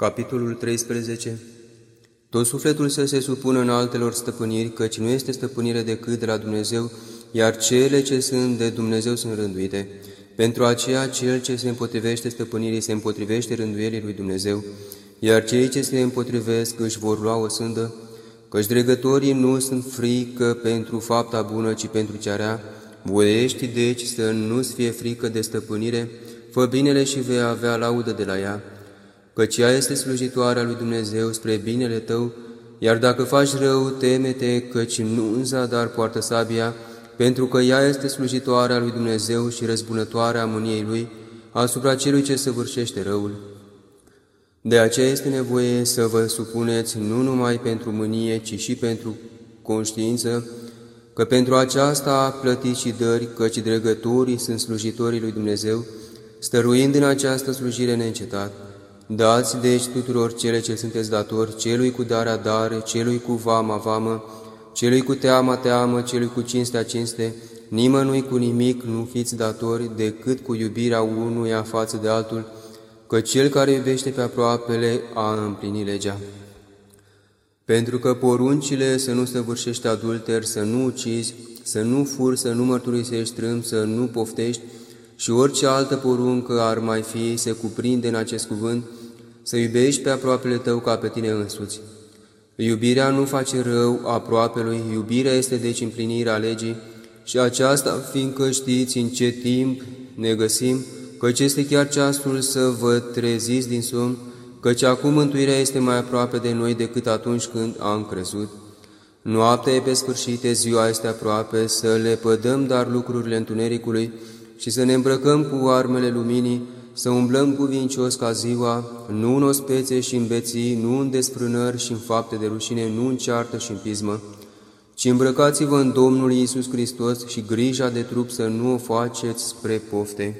Capitolul 13 Tot sufletul să se supună în altelor stăpâniri, căci nu este stăpânire decât de la Dumnezeu, iar cele ce sunt de Dumnezeu sunt rânduite. Pentru aceea, cel ce se împotrivește stăpânirii se împotrivește rânduielii lui Dumnezeu, iar cei ce se împotrivesc își vor lua o sândă, căci dregătorii nu sunt frică pentru fapta bună, ci pentru cea rea. Voiești deci să nu-ți fie frică de stăpânire, fă binele și vei avea laudă de la ea căci ea este slujitoarea lui Dumnezeu spre binele tău, iar dacă faci rău, teme-te, căci nu în zadar poartă sabia, pentru că ea este slujitoarea lui Dumnezeu și răzbunătoarea mâniei lui asupra celui ce săvârșește răul. De aceea este nevoie să vă supuneți nu numai pentru mânie, ci și pentru conștiință, că pentru aceasta a plătit și dări, căci dregătorii sunt slujitorii lui Dumnezeu, stăruind în această slujire neîncetat. Dați deci tuturor cele ce sunteți datori, celui cu darea dare, celui cu vama vamă, celui cu teama teamă, celui cu cinstea cinste, nimănui cu nimic nu fiți datori decât cu iubirea unuia față de altul, că cel care iubește pe aproapele a împlinit legea. Pentru că poruncile să nu săvârșești adulter, să nu ucizi, să nu furi, să nu mărturisești trâmb, să nu poftești și orice altă poruncă ar mai fi, se cuprinde în acest cuvânt, să iubești pe aproapele tău ca pe tine însuți. Iubirea nu face rău aproapelui, iubirea este deci împlinirea legii și aceasta fiindcă știți în ce timp ne găsim, căci este chiar ceasul să vă treziți din somn, căci acum mântuirea este mai aproape de noi decât atunci când am crezut. Noaptea e pe sfârșit, ziua este aproape, să le pădăm dar lucrurile întunericului și să ne îmbrăcăm cu armele luminii, să umblăm cuvincios ca ziua, nu în ospețe și în beții, nu în desfrânări și în fapte de rușine, nu în ceartă și în pismă, ci îmbrăcați-vă în Domnul Iisus Hristos și grija de trup să nu o faceți spre pofte.